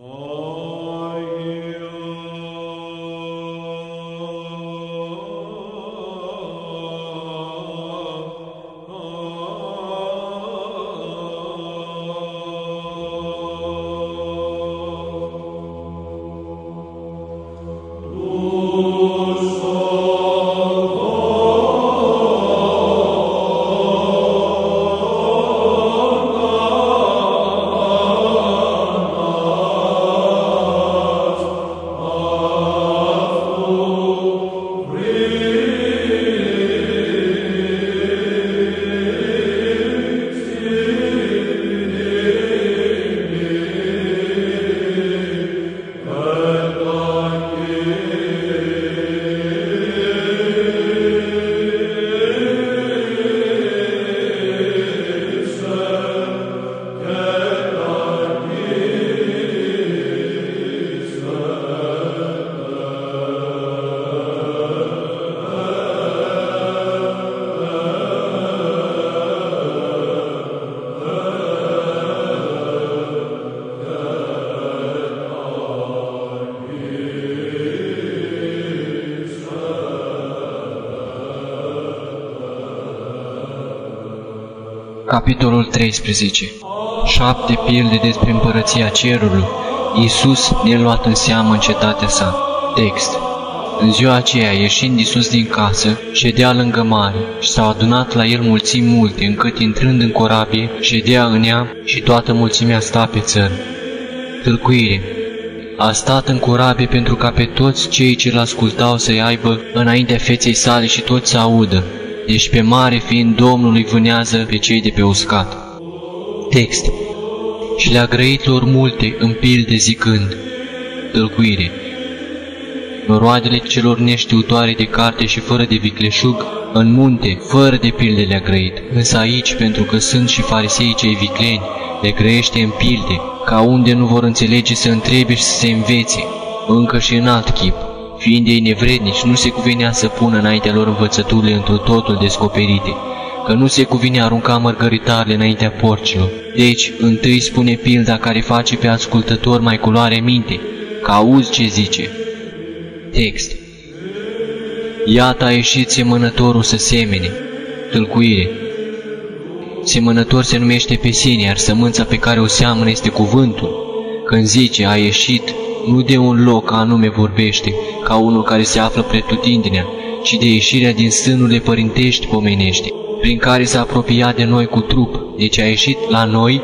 Oh. Capitolul 13 Șapte pilde despre împărăția cerului. Iisus ne luat în seamă în cetatea sa. Text În ziua aceea, ieșind Iisus din casă, ședea lângă mare și s-au adunat la el mulțimi multe, încât intrând în corabie, ședea în ea și toată mulțimea sta pe țăr. Tâlcuire a stat în corabie pentru ca pe toți cei ce l ascultau să-i aibă înaintea feței sale și toți să audă deci pe mare fiind Domnului vânează pe cei de pe uscat. Text. Și le-a grăit lor multe în pilde zicând, tălcuire, noroadele celor neștiutoare de carte și fără de vicleșug, în munte, fără de pilde le-a grăit, însă aici, pentru că sunt și farisei cei vicleni, le grăiește în pilde, ca unde nu vor înțelege să întrebe și să se învețe, încă și în alt chip fiind ei nevrednici, nu se cuvenea să pună înaintea lor învățăturile într totul descoperite, că nu se cuvine arunca mărgăritarele înaintea porcilor. Deci, întâi spune pilda care face pe ascultător mai culoare minte, că auzi ce zice. Text Iată a ieșit semănătorul să semene. Tâlcuire Semănător se numește pe sine, iar sămânța pe care o seamănă este cuvântul. Când zice a ieșit, nu de un loc anume vorbește, ca unul care se află pretutindenea, ci de ieșirea din sânurile părintești pomenești, prin care s-a apropiat de noi cu trup, deci a ieșit la noi,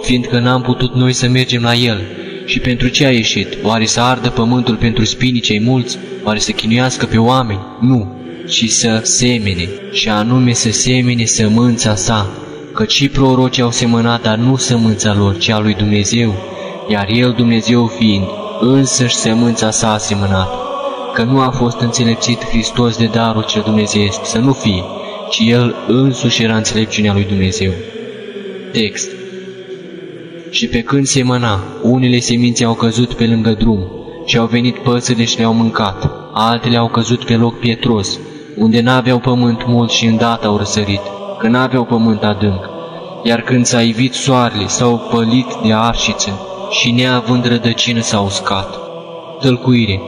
fiindcă n-am putut noi să mergem la el. Și pentru ce a ieșit? Oare să ardă pământul pentru spinii cei mulți? Oare să chinuiască pe oameni? Nu, ci să semene, și anume să semene sămânța sa, căci și prorocii au semănat, dar nu sămânța lor, ci a lui Dumnezeu, iar El, Dumnezeu fiind, însăși semânța sa a semănat, că nu a fost înțelepțit Hristos de darul cel dumnezeiesc, să nu fie, ci El însuși era înțelepciunea lui Dumnezeu. Text. Și pe când semăna, unele semințe au căzut pe lângă drum și au venit păsările și le-au mâncat, altele au căzut pe loc pietros, unde n-aveau pământ mult și îndată au răsărit, că n-aveau pământ adânc, iar când s-a ivit soarele, s-au pălit de arșiță, și neavând rădăcină s-a uscat. Tălcuire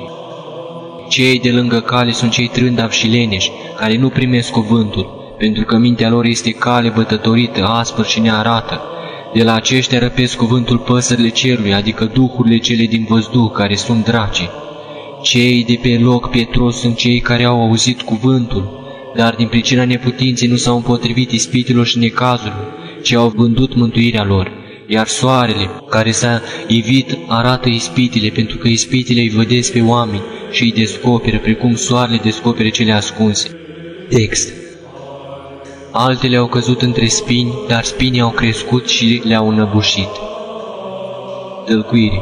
Cei de lângă cale sunt cei trândavi și leneși, care nu primesc cuvântul, pentru că mintea lor este cale bătătorită, aspăr și nearată. De la aceștia răpesc cuvântul păsările cerului, adică duhurile cele din văzduh, care sunt draci. Cei de pe loc pietros sunt cei care au auzit cuvântul, dar din pricina neputinței nu s-au împotrivit ispitilor și necazurilor, ci au vândut mântuirea lor iar soarele, care s-a ivit, arată ispitile, pentru că ispitile îi vădesc pe oameni și îi descoperă, precum soarele descoperă cele ascunse. Text Altele au căzut între spini, dar spinii au crescut și le-au înăbușit. Tălcuire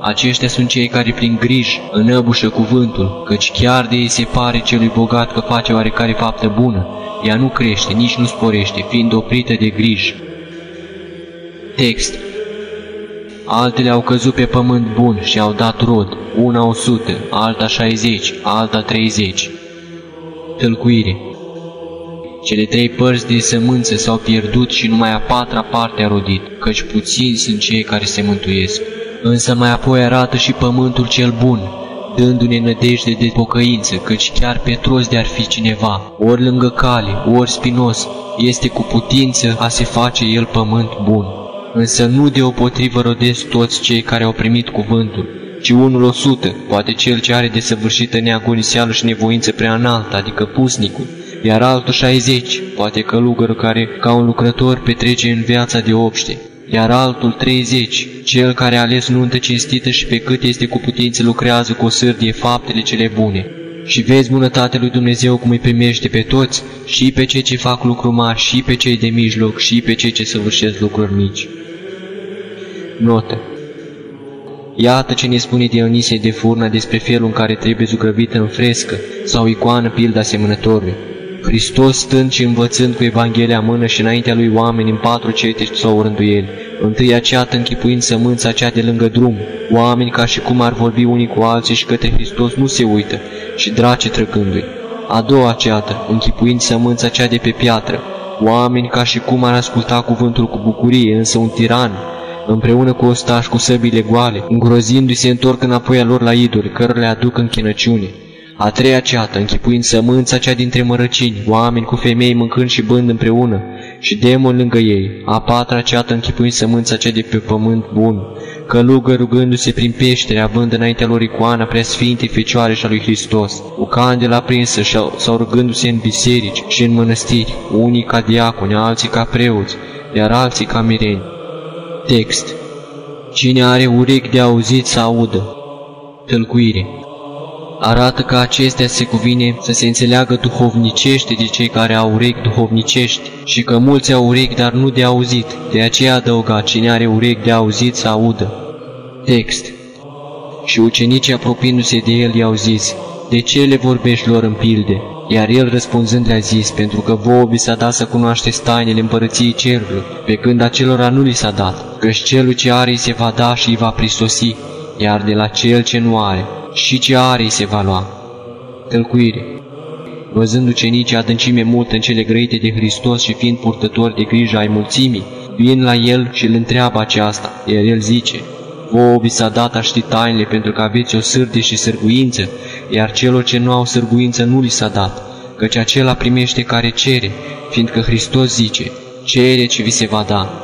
Aceștia sunt cei care prin griji înăbușă cuvântul, căci chiar de ei se pare celui bogat că face oarecare faptă bună, ea nu crește, nici nu sporește, fiind oprită de griji. Text Altele au căzut pe pământ bun și au dat rod, una o sută, alta șaizeci, alta treizeci. Tălcuire Cele trei părți de sămânță s-au pierdut și numai a patra parte a rodit, căci puțini sunt cei care se mântuiesc. însă mai apoi arată și pământul cel bun, dându-ne nădejde de pocăință, căci chiar Petros de-ar fi cineva, ori lângă cale, ori spinos, este cu putință a se face el pământ bun. Însă nu de potrivă rodesc toți cei care au primit cuvântul, ci unul o sută, poate cel ce are de săvârșită neagoniseală și nevoință prea înaltă, adică pusnicul, iar altul 60, poate călugărul care, ca un lucrător, petrece în viața de obște, iar altul 30, cel care a ales nuntă cinstită și pe cât este cu putință lucrează cu o sârdie faptele cele bune. Și vezi bunătatea lui Dumnezeu cum îi primește pe toți, și pe cei ce fac lucruri mari, și pe cei de mijloc, și pe cei ce săvârșesc lucruri mici. Notă Iată ce ne spune Dionisie de Furna despre felul în care trebuie zugrăvită în frescă sau icoană pilda asemănătorului. Hristos stând și învățând cu Evanghelia mână și înaintea lui oameni în patru cete sau rânduieli, întâi aceată închipuind sămânța cea de lângă drum, oameni ca și cum ar vorbi unii cu alții și către Hristos nu se uită, și drace trăgându-i. A doua ceată, închipuind sămânța cea de pe piatră, oameni ca și cum ar asculta cuvântul cu bucurie, însă un tiran, împreună cu ostași cu săbile goale, îngrozindu-se întorc înapoi a lor la idoli, cărora le aduc închinăciune. A treia ceată, închipuind sămânța cea dintre mărăcini, oameni cu femei mâncând și bând împreună, și demon lângă ei. A patra ceată, închipuind sămânța cea de pe pământ bun, călugă rugându-se prin peștere, având înaintea lor icoana preasfinte Fecioare și a lui Hristos, cu candela aprinsă sau rugându-se în biserici și în mănăstiri, unii ca diaconi, alții ca preoți, iar alții ca mireni. Text Cine are urechi de auzit să audă. Tălcuire Arată că acestea se cuvine să se înțeleagă duhovnicește de cei care au urechi duhovnicești și că mulți au urechi, dar nu de auzit. De aceea adăuga, cine are urechi de auzit să audă. Text Și ucenicii apropiindu-se de el i-au zis, De ce le vorbești lor în pilde? Iar el răspunzând le-a zis, pentru că vouă vi s-a dat să cunoașteți tainele împărăției cerului, pe când acelora nu li s-a dat, căci celul ce are îi se va da și îi va prisosi, iar de la cel ce nu are, și ce are îi se va lua. Tălcuire. Văzând ucenicii adâncime mult în cele grăite de Hristos și fiind purtători de grijă ai mulțimii, vin la el și îl întreabă aceasta, iar el zice, Vouă vi s-a dat a ști tainele pentru că aveți o sârde și sârguință, iar celor ce nu au sârguință nu li s-a dat, căci acela primește care cere, fiindcă Hristos zice, cere ce vi se va da.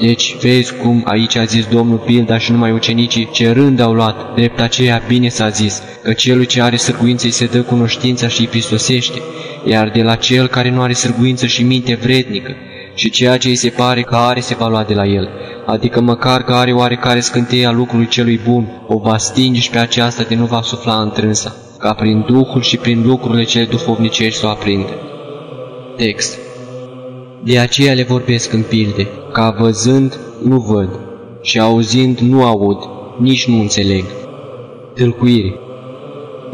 Deci, vezi cum aici a zis Domnul pilda și numai ucenicii cerând au luat, drept aceea bine s-a zis, că celui ce are sârguință îi se dă cunoștința și îi pistosește, iar de la cel care nu are sârguință și minte vrednică, și ceea ce îi se pare că are se va lua de la el, adică măcar că are oarecare scânteie a lucrului celui bun, o va stinge și pe aceasta de nu va sufla întrânsa, ca prin Duhul și prin lucrurile cele duhovnicești să o aprinde. Text De aceea le vorbesc în pilde, ca văzând nu văd și auzind nu aud, nici nu înțeleg. Tâlcuire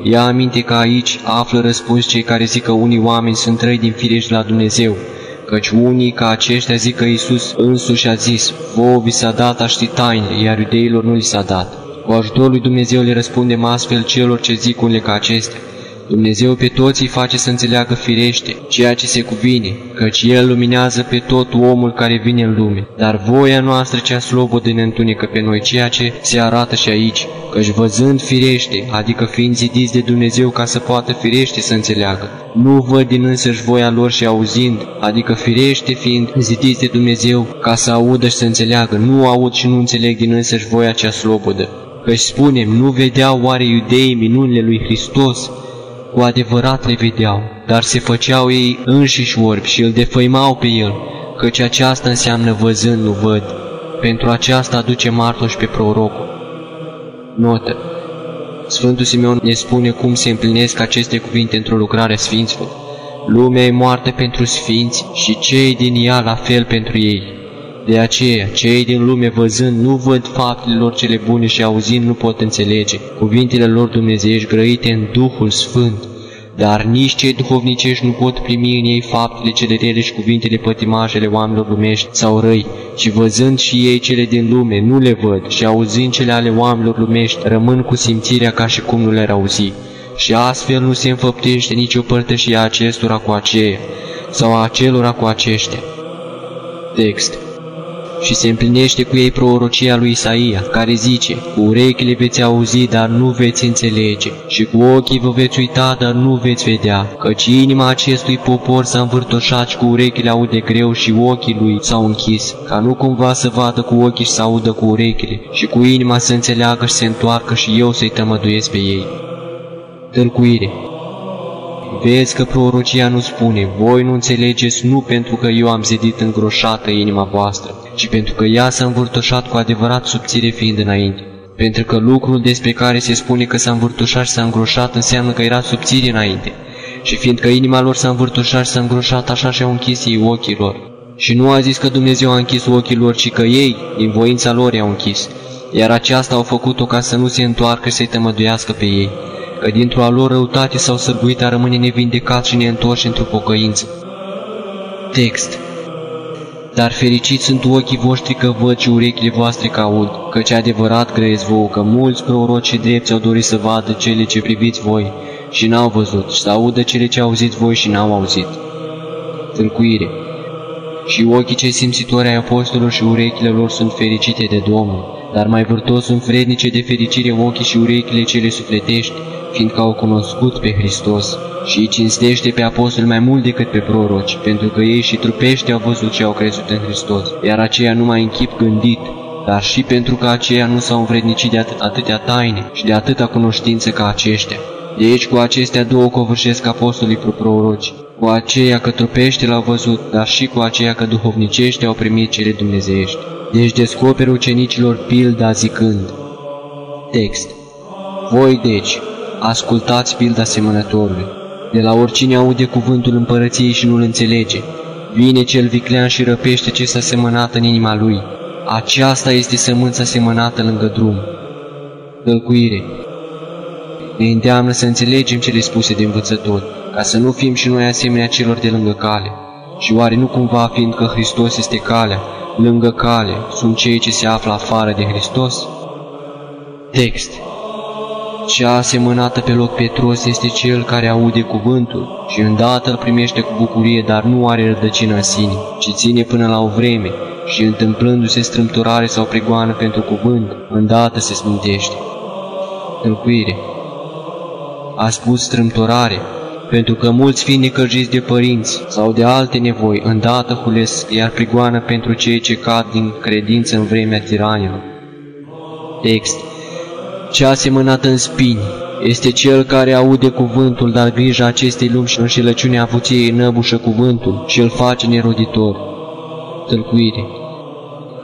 Ia aminte că aici află răspuns cei care zic că unii oameni sunt răi din firești la Dumnezeu, căci unii ca aceștia zic că Iisus însuși a zis, vouă vi s-a dat a ști taine, iar iudeilor nu li s-a dat. Cu ajutorul lui Dumnezeu le răspundem astfel celor ce zic unele ca acestea. Dumnezeu pe toți îi face să înțeleagă firește ceea ce se cuvine, căci El luminează pe tot omul care vine în lume. Dar voia noastră cea slobodă ne întunecă pe noi ceea ce se arată și aici, căci văzând firește, adică fiind zidiți de Dumnezeu ca să poată firește să înțeleagă, nu văd din însăși voia lor și auzind, adică firește fiind zidiți de Dumnezeu ca să audă și să înțeleagă, nu aud și nu înțeleg din însăși voia cea slobodă. Căci spunem, nu vedeau oare iudeii minunile lui Hristos, cu adevărat le vedeau, dar se făceau ei înșiși orbi și îl defăimau pe el, căci aceasta înseamnă văzând nu văd. Pentru aceasta aduce martoși pe prorocul. Notă. Sfântul Simeon ne spune cum se împlinesc aceste cuvinte într-o lucrare Sfinților. Lumea e moartă pentru sfinți și cei din ea la fel pentru ei. De aceea, cei din lume văzând nu văd faptele lor cele bune și auzind nu pot înțelege cuvintele lor dumnezeiești grăite în Duhul Sfânt, dar nici cei duhovnicești nu pot primi în ei faptele cele rele și cuvintele pătimașele oamenilor lumești sau răi, ci văzând și ei cele din lume, nu le văd și auzind cele ale oamenilor lumești, rămân cu simțirea ca și cum nu le-ar auzi. Și astfel nu se înfăptește nicio părtășie a acestora cu aceea, sau a acelora cu aceștia. Text și se împlinește cu ei prorocia lui Isaia, care zice, cu urechile veți auzi, dar nu veți înțelege, și cu ochii vă veți uita, dar nu veți vedea, căci inima acestui popor s-a învârtoșat și cu urechile aude greu și ochii lui s-au închis, ca nu cumva să vadă cu ochii și să audă cu urechile, și cu inima să înțeleagă și se întoarcă și eu să-i tămăduiesc pe ei. Tâlcuire Vezi că prorocia nu spune, voi nu înțelegeți nu pentru că eu am zidit îngroșată inima voastră, ci pentru că ea s-a învârtoșat cu adevărat subțire fiind înainte. Pentru că lucrul despre care se spune că s-a învârtoșat și s-a îngroșat înseamnă că era subțire înainte. Și fiindcă inima lor s-a învârtoșat și s-a îngroșat, așa și-au închis ei ochii lor. Și nu a zis că Dumnezeu a închis ochii lor, ci că ei, din voința lor, i-au închis. Iar aceasta au făcut-o ca să nu se întoarcă și să-i tămăduiască pe ei că dintr-o a lor răutate s-au sărbuit a rămâne nevindecat și neîntorși într-o pocăință. Text Dar fericiți sunt ochii voștri că văd și urechile voastre că aud, căci adevărat grăiesc vouă că mulți proroci și drepți au dorit să vadă cele ce priviți voi și n-au văzut, și să audă cele ce auziți voi și n-au auzit. Tâlcuire Și ochii cei simțitori ai apostolilor și urechile lor sunt fericite de Domnul, dar mai vârtos sunt vrednice de fericire ochii și urechile cele sufletești, fiindcă au cunoscut pe Hristos și îi cinstește pe apostol mai mult decât pe proroci, pentru că ei și trupește au văzut ce au crezut în Hristos, iar aceia numai în chip gândit, dar și pentru că aceia nu s-au învrednicit de atât, atâtea taine și de atâta cunoștință ca aceștia. De aici cu acestea două covârșesc apostolii proroci, cu aceea că trupește l-au văzut, dar și cu aceea că duhovnicește au primit cele dumnezeiești. Deci descoperă ucenicilor pilda zicând. Text Voi deci, ascultați pilda semănătorului. De la oricine aude cuvântul împărăției și nu-l înțelege, vine cel viclean și răpește ce s-a semănat în inima lui. Aceasta este sămânța semănată lângă drum. Tălcuire Ne îndeamnă să înțelegem cele spuse de învățători, ca să nu fim și noi asemenea celor de lângă cale. Și oare nu cumva, fiindcă Hristos este calea, lângă cale, sunt cei ce se află afară de Hristos? Text cea asemănată pe loc Petros este cel care aude cuvântul și îndată îl primește cu bucurie, dar nu are rădăcină în sine, ci ține până la o vreme și întâmplându-se strâmturare sau prigoană pentru cuvânt, îndată se smintește. Tâlcuire A spus strâmtorare, pentru că mulți fiind necăjiți de părinți sau de alte nevoi, îndată hulesc, iar prigoană pentru cei ce cad din credință în vremea tiranilor. Text cea asemănată în spini este cel care aude cuvântul, dar grija acestei lumi și înșelăciunea avuției năbușă cuvântul și îl face neroditor. Tălcuire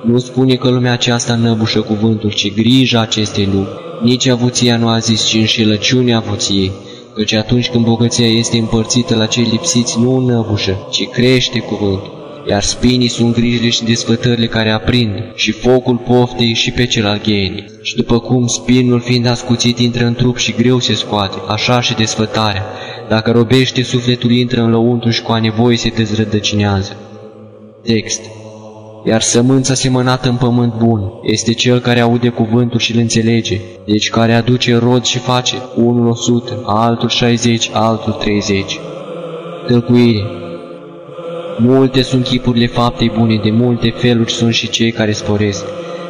Nu spune că lumea aceasta năbușă cuvântul, ci grija acestei lumi. Nici avuția nu a zis, ci înșelăciunea avuției, căci atunci când bogăția este împărțită la cei lipsiți, nu năbușă, ci crește cuvântul iar spinii sunt grijile și desfătările care aprind, și focul poftei și pe cel al ghenii. Și după cum spinul fiind ascuțit intră în trup și greu se scoate, așa și desfătarea. Dacă robește, sufletul intră în lăuntru și cu a nevoie se dezrădăcinează. Text iar sămânța semănată în pământ bun este cel care aude cuvântul și îl înțelege, deci care aduce rod și face unul o sută, altul șaizeci, altul treizeci. Tălcuire Multe sunt chipurile faptei bune, de multe feluri sunt și cei care sporesc.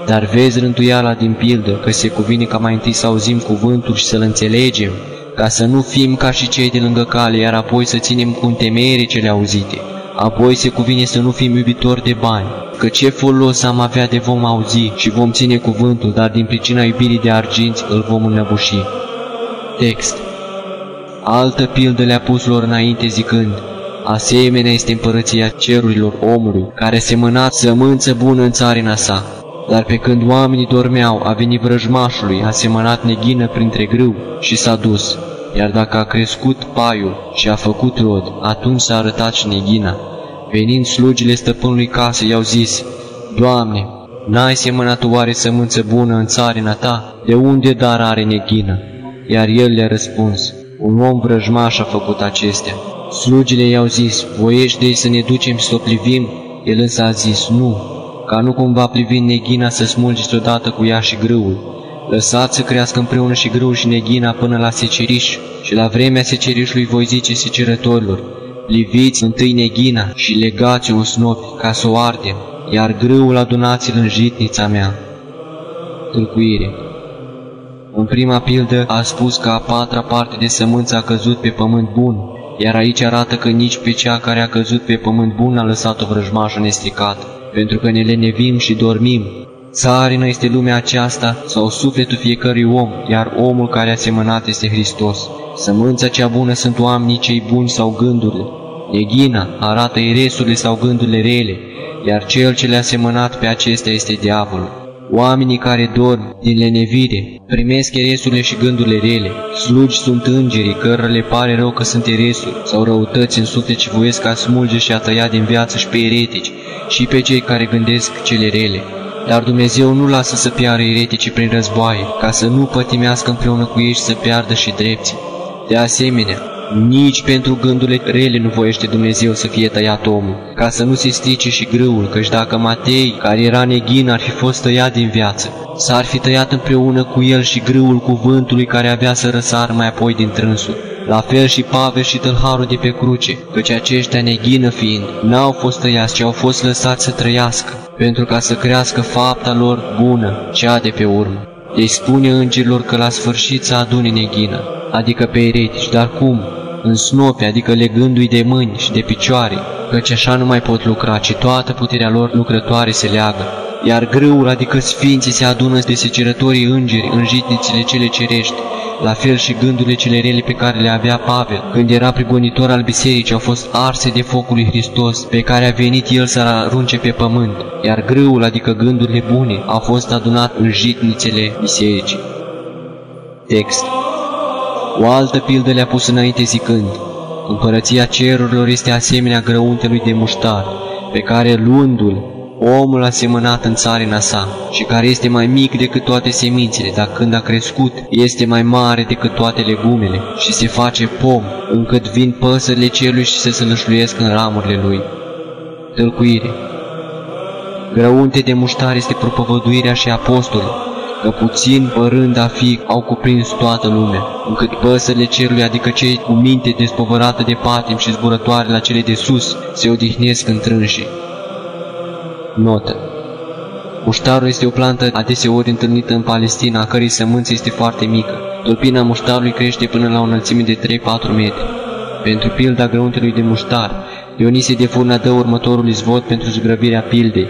Dar vezi rântuiala din pildă, că se cuvine ca mai întâi să auzim cuvântul și să-l înțelegem, ca să nu fim ca și cei de lângă cale, iar apoi să ținem cu întemeiere cele auzite. Apoi se cuvine să nu fim iubitori de bani, că ce folos am avea de vom auzi și vom ține cuvântul, dar din pricina iubirii de arginți îl vom înnăbuși. Text Altă pildă le-a pus lor înainte zicând, Asemenea este împărăția cerurilor omului, care semăna sămânță bună în țarina sa. Dar pe când oamenii dormeau, a venit vrăjmașului, a semănat neghină printre grâu și s-a dus. Iar dacă a crescut paiul și a făcut rod, atunci s-a arătat și neghina. Venind slugile stăpânului casă, i-au zis, Doamne, n-ai semănat oare sămânță bună în țarina ta? De unde dar are neghină? Iar el le-a răspuns, un om vrăjmaș a făcut acestea. Slugile i-au zis, voiești de să ne ducem să o privim? El însă a zis, nu, ca nu cumva privind neghina să smulgeți odată cu ea și grâul. Lăsați să crească împreună și grâul și neghina până la seceriș și la vremea secerișului voi zice secerătorilor, liviți întâi neghina și legați-o în snopi ca să o ardem iar grâul adunați-l în jitnița mea. Tâlcuire În prima pildă a spus că a patra parte de sămânță a căzut pe pământ bun, iar aici arată că nici pe cea care a căzut pe pământ bun a lăsat-o vrăjmașă nestricată, pentru că ne lenevim și dormim. Țarină este lumea aceasta sau sufletul fiecărui om, iar omul care a semănat este Hristos. Sămânța cea bună sunt oamenii cei buni sau gândurile. Neghina arată eresurile sau gândurile rele, iar cel ce le-a semănat pe acestea este diavolul. Oamenii care dorm din lenevire primesc eresurile și gândurile rele. Slugi sunt îngerii, cărora le pare rău că sunt eresuri sau răutăți în suflet ce voiesc a smulge și a tăia din viață și pe eretici și pe cei care gândesc cele rele. Dar Dumnezeu nu lasă să piară ereticii prin războaie, ca să nu pătimească împreună cu ei și să piardă și drepții. De asemenea, nici pentru gândurile rele nu voiește Dumnezeu să fie tăiat omul, ca să nu se strice și grâul, căci dacă Matei, care era neghin, ar fi fost tăiat din viață, s-ar fi tăiat împreună cu el și grâul cuvântului care avea să răsară mai apoi din trânsul. La fel și Pavel și tâlharul de pe cruce, căci aceștia neghină fiind, n-au fost tăiați, ci au fost lăsați să trăiască, pentru ca să crească fapta lor bună, cea de pe urmă. Deci spune îngerilor că la sfârșit să adune neghină, adică pe eretici, dar cum? în snope, adică legându-i de mâini și de picioare, căci așa nu mai pot lucra, ci toată puterea lor lucrătoare se leagă. Iar grâul, adică sfinții, se adună de secerătorii îngeri în jitnițile cele cerești, la fel și gândurile cele rele pe care le avea Pavel, când era prigonitor al bisericii, au fost arse de focul lui Hristos, pe care a venit el să arunce pe pământ, iar grâul, adică gândurile bune, a fost adunat în jitnițele bisericii. Text o altă pildă le-a pus înainte zicând, Împărăția cerurilor este asemenea grăuntelui de muștar, pe care luându-l, omul a semănat în țarina sa și care este mai mic decât toate semințele, dar când a crescut, este mai mare decât toate legumele și se face pom, încât vin păsările celui și se sălășluiesc în ramurile lui. Tălcuire Grăunte de muștar este propovăduirea și apostolul, că puțin părând a fi au cuprins toată lumea, încât păsările cerului, adică cei cu minte despovărată de patim și zburătoare la cele de sus, se odihnesc în trânșii. Notă Muștarul este o plantă adeseori întâlnită în Palestina, a cărei sămânță este foarte mică. Tulpina muștarului crește până la o înălțime de 3-4 metri. Pentru pilda grăuntelui de muștar, Dionisie de Furna dă următorul izvod pentru zgrăbirea pildei.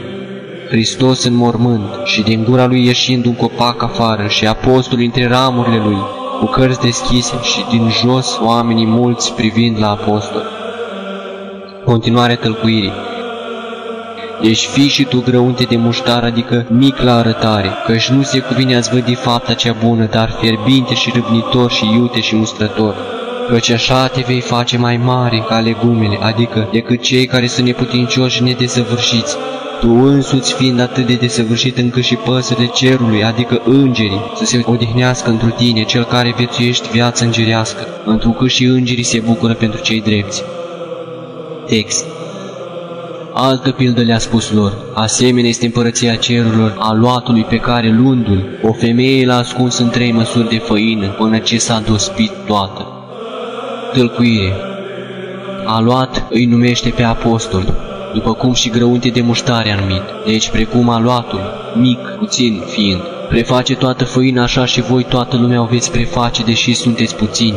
Hristos în mormânt și din gura lui ieșind un copac afară și apostolul între ramurile lui, cu cărți deschise și din jos oamenii mulți privind la apostol. Continuare tălcuirii Deci fii și tu grăunte de muștar, adică mic la arătare, căci nu se cuvine ați vădi fapta cea bună, dar fierbinte și râbnitor și iute și mustrător. Căci așa te vei face mai mare ca legumele, adică decât cei care sunt neputincioși și nedesăvârșiți, tu însuți fiind atât de desăvârșit încât și păsările cerului, adică îngerii, să se odihnească într tine, cel care viețuiești viața îngerească, întrucât și îngerii se bucură pentru cei drepți. Text Altă pildă le-a spus lor, asemenea este împărăția cerurilor a luatului pe care luându-l, o femeie l-a ascuns în trei măsuri de făină până ce s-a dospit toată. Tălcuire A luat îi numește pe apostoli, după cum și grăunte de muștare a numit, deci precum aluatul, mic, puțin fiind. Preface toată făina așa și voi toată lumea o veți preface, deși sunteți puțini.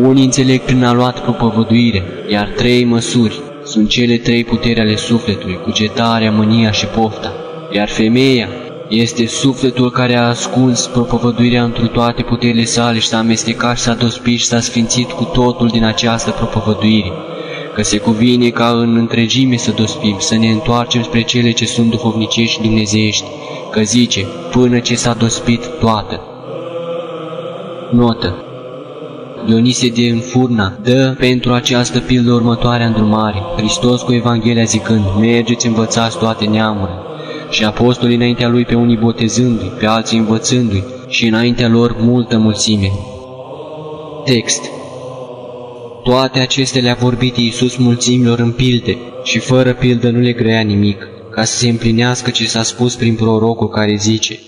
Unii înțeleg prin aluat propovăduire, iar trei măsuri sunt cele trei puteri ale sufletului, cugetarea, mânia și pofta. Iar femeia este sufletul care a ascuns propovăduirea întru toate puterile sale și s-a amestecat și s-a dospit și s-a sfințit cu totul din această propovăduire că se cuvine ca în întregime să dospim, să ne întoarcem spre cele ce sunt duhovnicești dumnezeiești, că zice, până ce s-a dospit toată. Notă Dionisie de Înfurna dă pentru această pildă următoarea îndrumare, Hristos cu Evanghelia zicând, mergeți învățați toate neamurile, și apostolii înaintea lui pe unii botezându-i, pe alții învățându-i, și înaintea lor multă mulțime. Text. Toate acestea le-a vorbit Iisus mulțimilor în pilde și fără pildă nu le grea nimic, ca să se împlinească ce s-a spus prin prorocul care zice,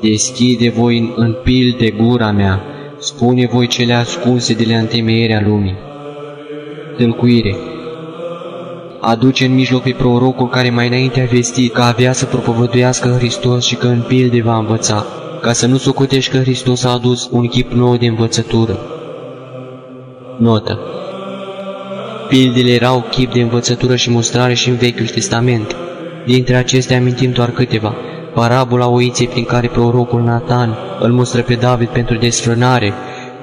Deschide voi în pilde gura mea, spune voi cele ascunse de la întemeierea lumii. Tâlcuire aduce în mijloc pe prorocul care mai înainte a vestit că avea să propovăduiască Hristos și că în pilde va învăța, ca să nu socotești că Hristos a adus un chip nou de învățătură. Notă Pildele erau chip de învățătură și mostrare și în Vechiul Testament. Dintre acestea amintim doar câteva. Parabola oiței prin care prorocul Nathan îl mustră pe David pentru desfrânare,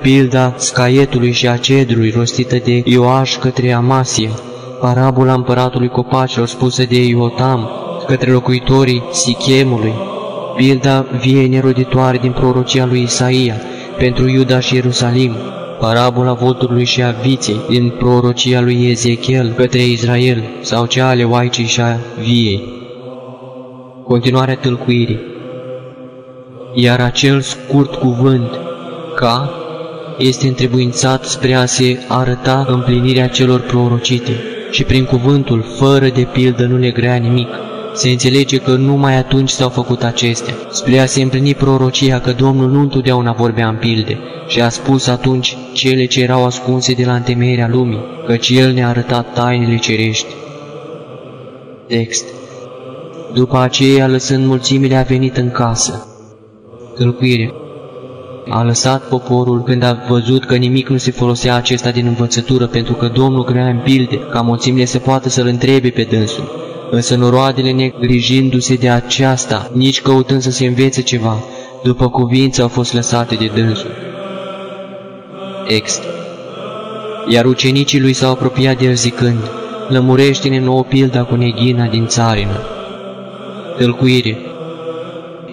pilda scaietului și a cedrului rostită de Ioaș către Amasie, parabola împăratului copacilor spusă de Iotam către locuitorii Sichemului, pilda viei neroditoare din prorocia lui Isaia pentru Iuda și Ierusalim, parabola votului și a viței din prorocia lui Ezechiel către Israel sau cea ale oaicii și a viei. Continuarea tâlcuirii. Iar acel scurt cuvânt, ca, este întrebuințat spre a se arăta împlinirea celor prorocite și prin cuvântul, fără de pildă, nu le grea nimic. Se înțelege că numai atunci s-au făcut acestea, spre a se împlini prorocia că Domnul nu întotdeauna vorbea în pilde și a spus atunci cele ce erau ascunse de la întemeierea lumii, căci El ne-a arătat tainele cerești. Text După aceea, lăsând mulțimile, a venit în casă. Tâlcuire a lăsat poporul când a văzut că nimic nu se folosea acesta din învățătură, pentru că Domnul crea în pilde, ca mulțimile să poată să-l întrebe pe dânsul. Însă noroadele negrijindu-se de aceasta, nici căutând să se învețe ceva, după cuvință au fost lăsate de dânsul. Text Iar ucenicii lui s-au apropiat de el zicând, Lămurește-ne nouă pilda cu neghina din țarină. Tălcuire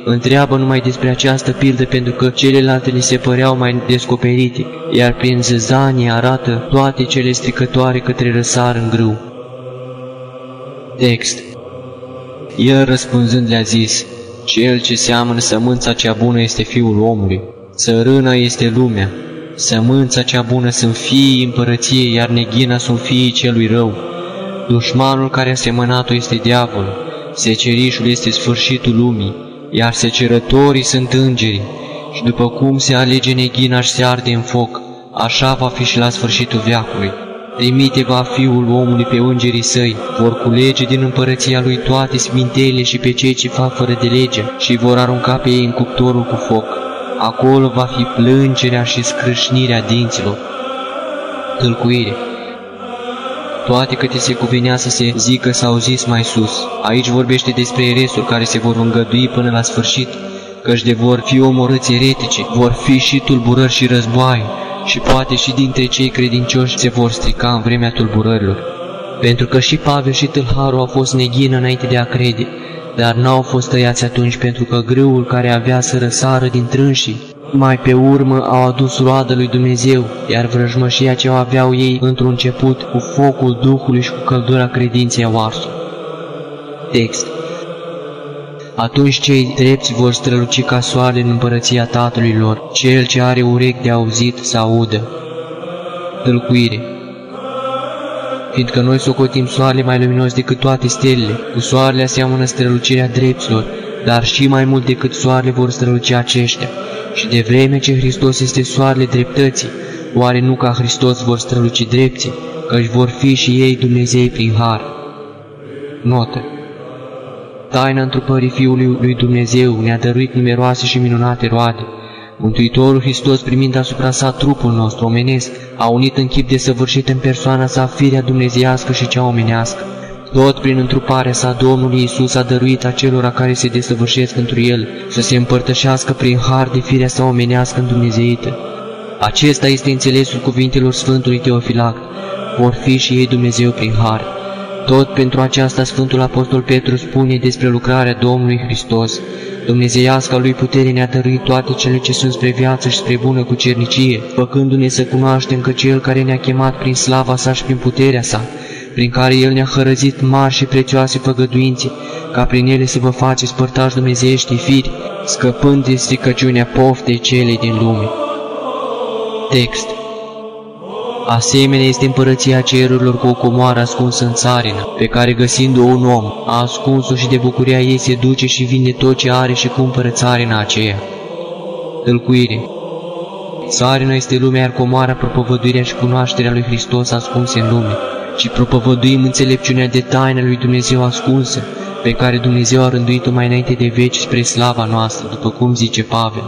întreabă numai despre această pildă pentru că celelalte li se păreau mai descoperite, iar prin zăzanie arată toate cele stricătoare către răsar în grâu. Text El răspunzând le-a zis, Cel ce seamănă sămânța cea bună este Fiul omului, țărâna este lumea, sămânța cea bună sunt fiii împărăției, iar neghina sunt fiii celui rău. Dușmanul care a semănat-o este diavolul, secerișul este sfârșitul lumii, iar secerătorii sunt îngerii, și după cum se alege neghina și se arde în foc, așa va fi și la sfârșitul veacului. Trimite va Fiul omului pe îngerii săi, vor culege din împărăția lui toate sminteile și pe cei ce fac fără de lege și vor arunca pe ei în cuptorul cu foc. Acolo va fi plângerea și scrâșnirea dinților. Tâlcuire toate câte se cuvenea să se zică s-au zis mai sus. Aici vorbește despre eresuri care se vor îngădui până la sfârșit, căci de vor fi omorâți eretici, vor fi și tulburări și războaie, și poate și dintre cei credincioși se vor strica în vremea tulburărilor. Pentru că și Pavel și Tâlharul au fost neghină înainte de a crede, dar n-au fost tăiați atunci pentru că grâul care avea să răsară din trânșii mai pe urmă au adus roadă lui Dumnezeu, iar vrăjmășia ce o aveau ei într-un început cu focul Duhului și cu căldura credinței au ars. Text. Atunci cei drepți vor străluci ca soarele în împărăția Tatălui lor, cel ce are urechi de auzit să audă. Tălcuire Fiindcă noi socotim soarele mai luminos decât toate stelele, cu soarele aseamănă strălucirea drepților, dar și mai mult decât soarele vor străluci aceștia. Și de vreme ce Hristos este soarele dreptății, oare nu ca Hristos vor străluci drepții, căci vor fi și ei Dumnezei prin har? Notă Taina întrupării Fiului lui Dumnezeu ne-a dăruit numeroase și minunate roade. Mântuitorul Hristos, primind asupra sa trupul nostru omenesc, a unit în chip de săvârșit în persoana sa firea dumnezeiască și cea omenească tot prin întruparea sa Domnului Iisus a dăruit acelora care se desăvârșesc întru El să se împărtășească prin har de firea sa omenească în Dumnezeită. Acesta este înțelesul cuvintelor Sfântului Teofilact, vor fi și ei Dumnezeu prin har. Tot pentru aceasta Sfântul Apostol Petru spune despre lucrarea Domnului Hristos, Dumnezeiasca lui putere ne-a dăruit toate cele ce sunt spre viață și spre bună cu cernicie, făcându-ne să cunoaștem că Cel care ne-a chemat prin slava sa și prin puterea sa, prin care El ne-a hărăzit mari și prețioase făgăduințe, ca prin ele să vă faceți părtași dumnezeiești firi, scăpând de stricăciunea poftei celei din lume. Text Asemenea este împărăția cerurilor cu o comoară ascunsă în țarină, pe care găsind-o un om, a ascuns-o și de bucuria ei se duce și vinde tot ce are și cumpără țarina aceea. Tălcuire Țarina este lumea, iar comoara propovăduirea și cunoașterea lui Hristos ascunse în lume ci propovăduim înțelepciunea de taina lui Dumnezeu ascunsă, pe care Dumnezeu a rânduit-o mai înainte de veci spre slava noastră, după cum zice Pavel.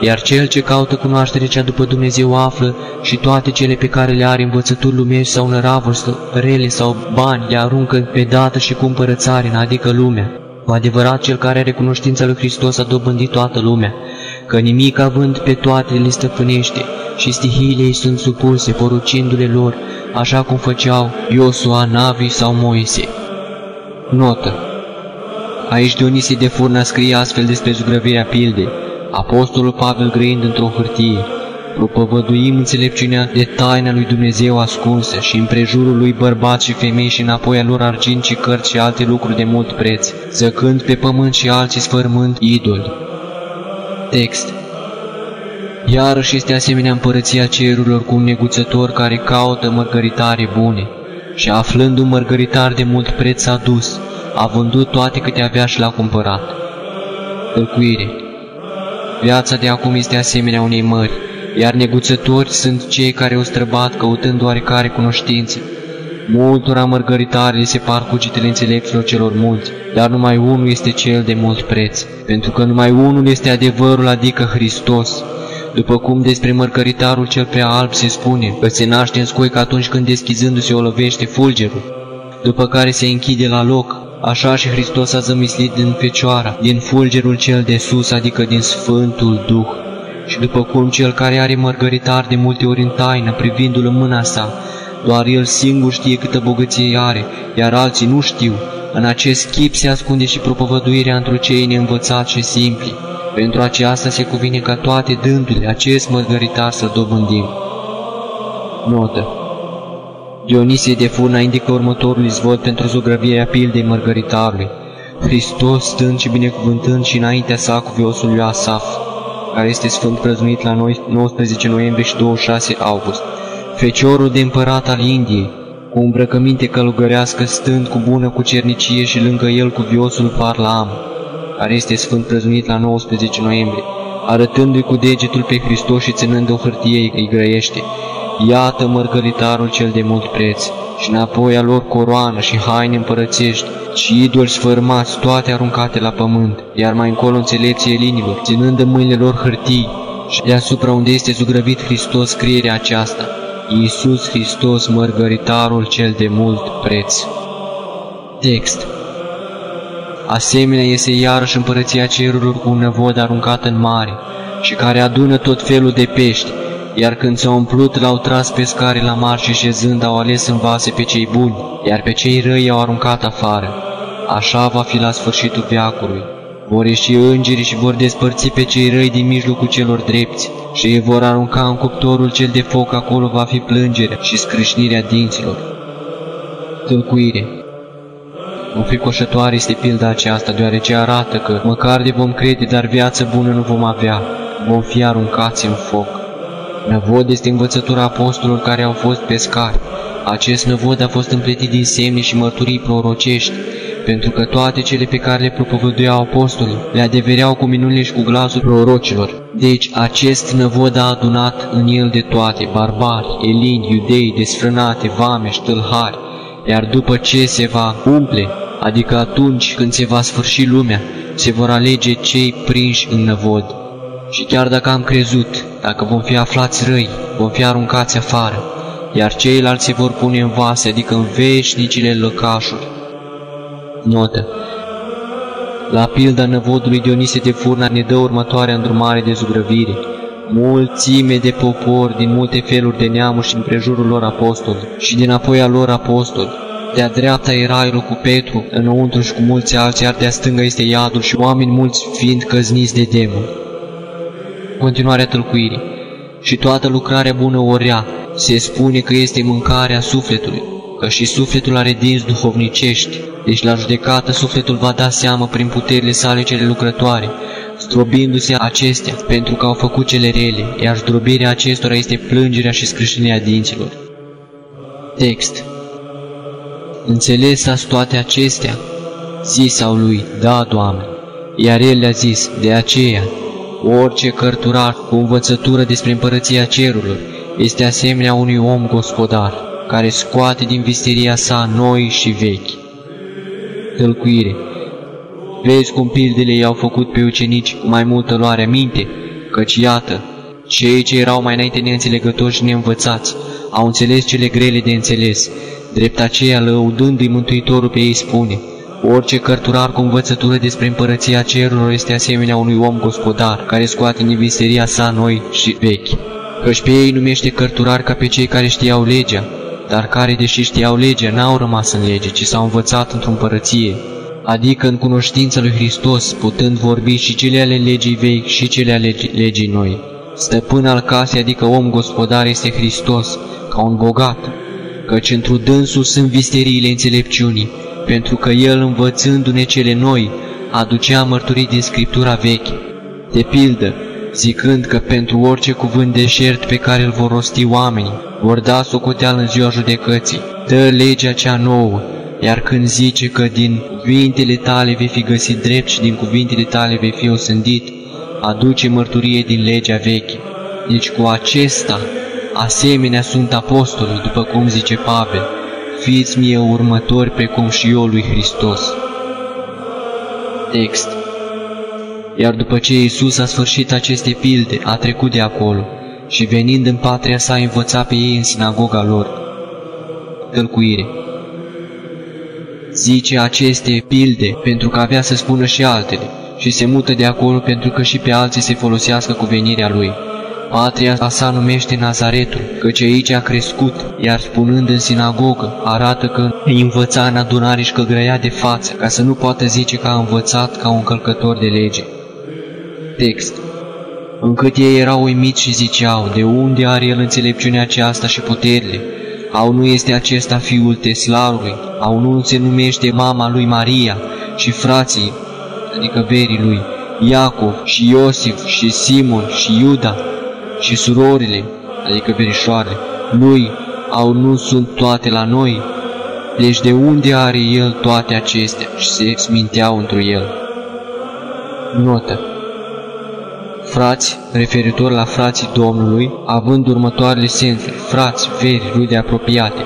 Iar cel ce caută cunoaștere cea după Dumnezeu află și toate cele pe care le are învățături lumești sau năravuri, sau rele sau bani, le aruncă pe dată și cumpără țarina, adică lumea. Cu adevărat, cel care are cunoștința lui Hristos a dobândit toată lumea, că nimic având pe toate le stăpânește și stihiile ei sunt supuse, porucindu-le lor, așa cum făceau Iosua, Navi sau Moise. Notă Aici Dionisie de Furna scrie astfel despre zugrăvirea pildei, Apostolul Pavel grăind într-o hârtie, propovăduim înțelepciunea de taina lui Dumnezeu ascunsă și împrejurul lui bărbați și femei și înapoi a lor argint și cărți și alte lucruri de mult preț, zăcând pe pământ și alții sfărmând idoli. Text Iarăși este asemenea împărăția cerurilor cu un neguțător care caută mărgăritare bune și aflând un mărgăritar de mult preț a dus, a vândut toate câte avea și l-a cumpărat. Tălcuire Viața de acum este asemenea unei mări, iar neguțători sunt cei care o străbat căutând oarecare cunoștință. Multora mărgăritare se par cugetele înțelepților celor mulți, dar numai unul este cel de mult preț, pentru că numai unul este adevărul, adică Hristos. După cum despre mărgăritarul cel prea alb se spune că se naște în scoic atunci când deschizându-se o lovește fulgerul, după care se închide la loc, Așa și Hristos a zămislit din Fecioara, din fulgerul cel de sus, adică din Sfântul Duh. Și după cum cel care are mărgăritar de multe ori în taină, privindu-l în mâna sa, doar el singur știe câtă bogăție are, iar alții nu știu. În acest chip se ascunde și propovăduirea într cei neînvățați și simpli. Pentru aceasta se cuvine ca toate dându-le acest mărgăritar să dobândim. Notă Dionisie de Furna indică următorul izvod pentru zugrăvirea pildei mărgăritarului. Hristos stând și binecuvântând și înaintea sa cu viosul lui Asaf, care este sfânt prăznuit la 19 noiembrie și 26 august. Feciorul de împărat al Indiei, cu îmbrăcăminte călugărească, stând cu bună cu cernicie și lângă el cu viosul Parlam, care este sfânt prăznuit la 19 noiembrie, arătându-i cu degetul pe Hristos și ținând o hârtie îi grăiește. Iată mărgăritarul cel de mult preț, și înapoi a lor coroană și haine împărățești, și idoli sfărmați, toate aruncate la pământ, iar mai încolo înțelepții elinilor, ținând în mâinile lor hârtii, și deasupra unde este zugrăvit Hristos scrierea aceasta, Iisus Hristos, mărgăritarul cel de mult preț. Text Asemenea este iarăși împărăția cerurilor cu un năvod aruncat în mare, și care adună tot felul de pești, iar când s-au umplut, l-au tras pescarii la mare și șezând au ales în vase pe cei buni, iar pe cei răi i-au aruncat afară. Așa va fi la sfârșitul veacului. Vor ieși îngerii și vor despărți pe cei răi din mijlocul celor drepți și îi vor arunca în cuptorul cel de foc, acolo va fi plângerea și scrâșnirea dinților. Tâlcuire Înfricoșătoare este pilda aceasta, deoarece arată că, măcar de vom crede, dar viață bună nu vom avea, vom fi aruncați în foc. Năvod este învățătura apostolilor care au fost pescari. Acest năvod a fost împletit din semne și mărturii prorocești, pentru că toate cele pe care le propovăduiau apostolii le adevereau cu minunile și cu glasul prorocilor. Deci acest năvod a adunat în el de toate, barbari, elini, iudei, desfrânate, vame, tâlhari, iar după ce se va umple, adică atunci când se va sfârși lumea, se vor alege cei prinși în năvod. Și chiar dacă am crezut, dacă vom fi aflați răi, vom fi aruncați afară, iar ceilalți se vor pune în vase, adică în veșnicile lăcașuri. Notă La pilda năvodului Dionise de Furna ne dă următoarea îndrumare de zugrăvire. Mulțime de popor din multe feluri de neamuri și împrejurul lor apostoli și din apoi al lor apostoli. De-a dreapta era aerul cu Petru, înăuntru și cu mulți alții, iar de-a stângă este iadul și oameni mulți fiind căzniți de demoni continuarea tâlcuirii. Și toată lucrarea bună o rea, se spune că este mâncarea sufletului, că și sufletul are dinți duhovnicești, deci la judecată sufletul va da seamă prin puterile sale cele lucrătoare, strobindu-se acestea, pentru că au făcut cele rele, iar zdrobirea acestora este plângerea și scrâșnirea dinților. Text Înțelesați toate acestea? Zisau lui, da, Doamne. Iar el le-a zis, de aceea, Orice cărturar cu învățătură despre împărăția cerurilor este asemenea unui om gospodar. care scoate din visteria sa noi și vechi. Tălcuire Vezi cum pildele i-au făcut pe ucenici mai multă luare minte, căci iată, cei ce erau mai înainte neînțelegători și neînvățați au înțeles cele grele de înțeles. Drept aceea, lăudându-i Mântuitorul pe ei spune, Orice cărturar cu învățătură despre împărăția cerurilor este asemenea unui om gospodar, care scoate din viseria sa noi și vechi. Căci pe ei numește cărturar ca pe cei care știau legea, dar care, deși știau legea, n-au rămas în lege, ci s-au învățat într-o împărăție, adică în cunoștința lui Hristos, putând vorbi și cele ale legii vechi și cele ale legii noi. Stăpân al casei, adică om gospodar, este Hristos, ca un bogat, căci într dânsul sunt visteriile înțelepciunii, pentru că el, învățându-ne cele noi, aducea mărturii din Scriptura veche. De pildă, zicând că pentru orice cuvânt deșert pe care îl vor rosti oamenii, vor da socoteală în ziua judecății, dă legea cea nouă, iar când zice că din cuvintele tale vei fi găsit drept și din cuvintele tale vei fi osândit, aduce mărturie din legea veche. Deci cu acesta, asemenea sunt apostolii, după cum zice Pavel, fiți mie următori precum și eu lui Hristos. Text Iar după ce Iisus a sfârșit aceste pilde, a trecut de acolo și venind în patria sa, a învățat pe ei în sinagoga lor. Tălcuire Zice aceste pilde pentru că avea să spună și altele și se mută de acolo pentru că și pe alții se folosească cu venirea lui. Patria sa numește Nazaretul, căci aici a crescut, iar spunând în sinagogă, arată că învăța în adunare și că grăia de față, ca să nu poată zice că a învățat ca un călcător de lege. Text Încât ei erau uimiți și ziceau, de unde are el înțelepciunea aceasta și puterile? Au nu este acesta fiul Teslarului? Au nu se numește mama lui Maria și frații, adică verii lui, Iacov și Iosif și Simon și Iuda? și surorile, adică verișoarele, lui au nu sunt toate la noi? Deci de unde are el toate acestea și se sminteau într el? Notă Frați, referitor la frații Domnului, având următoarele sensuri, frați, veri, rude apropiate.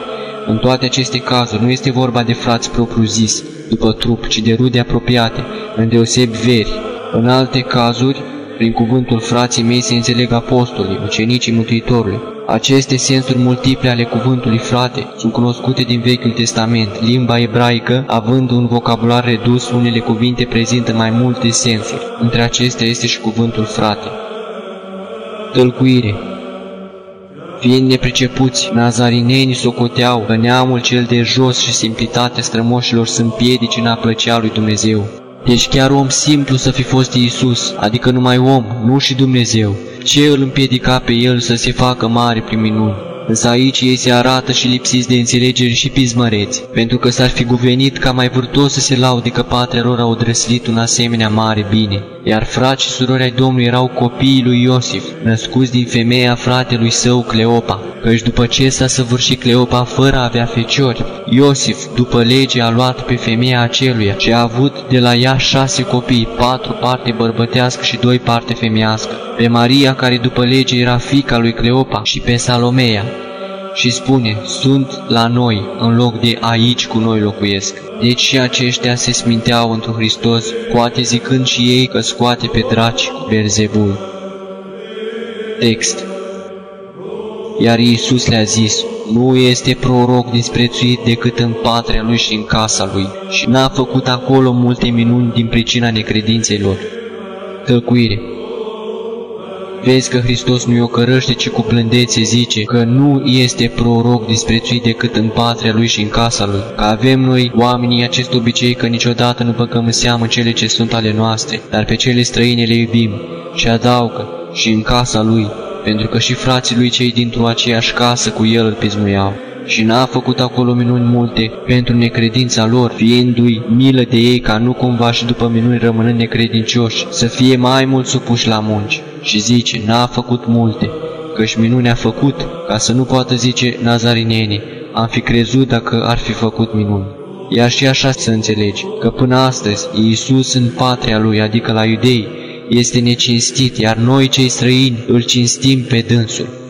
În toate aceste cazuri nu este vorba de frați propriu-zis, după trup, ci de rude apropiate, îndeosebi veri. În alte cazuri, prin cuvântul frații mei se înțeleg apostolii, ucenicii Mântuitorului. Aceste sensuri multiple ale cuvântului frate sunt cunoscute din Vechiul Testament. Limba ebraică, având un vocabular redus, unele cuvinte prezintă mai multe sensuri. Între acestea este și cuvântul frate. Tălcuire Fiind nepricepuți, nazarinenii socoteau că neamul cel de jos și simplitatea strămoșilor sunt piedici în a plăcea lui Dumnezeu. Deci chiar om simplu să fi fost Iisus, adică numai om, nu și Dumnezeu. Ce îl împiedica pe el să se facă mare prin minuni? Însă aici ei se arată și lipsiți de înțelegere și pismăreți, pentru că s-ar fi guvenit ca mai vârtos să se laude că patria lor au drăslit un asemenea mare bine. Iar frați și surori ai Domnului erau copiii lui Iosif, născuți din femeia fratelui său Cleopa, căci după ce s-a săvârșit Cleopa fără a avea feciori, Iosif, după lege, a luat pe femeia aceluia și a avut de la ea șase copii, patru parte bărbătească și doi parte femeiască, pe Maria, care după lege era fica lui Cleopa, și pe Salomea, și spune, sunt la noi, în loc de aici cu noi locuiesc. Deci și aceștia se sminteau într Hristos, poate zicând și ei că scoate pe draci cu Berzebul. Text Iar Iisus le-a zis, nu este proroc disprețuit decât în patria lui și în casa lui, și n-a făcut acolo multe minuni din pricina necredinței lor. Tăcuire Vezi că Hristos nu-i ocărăște, ci cu plândețe zice că nu este proroc disprețuit decât în patria lui și în casa lui. Că avem noi, oamenii, acest obicei că niciodată nu băgăm în seamă cele ce sunt ale noastre, dar pe cele străine le iubim. Și adaugă, și în casa lui, pentru că și frații lui cei dintr-o aceeași casă cu el îl pismuiau și n-a făcut acolo minuni multe pentru necredința lor, fiindu-i milă de ei ca nu cumva și după minuni rămânând necredincioși, să fie mai mult supuși la munci. Și zice, n-a făcut multe, căci minuni a făcut, ca să nu poată zice nazarinenii, am fi crezut dacă ar fi făcut minuni. Iar și așa să înțelegi, că până astăzi Iisus în patria lui, adică la iudei, este necinstit, iar noi cei străini îl cinstim pe dânsul.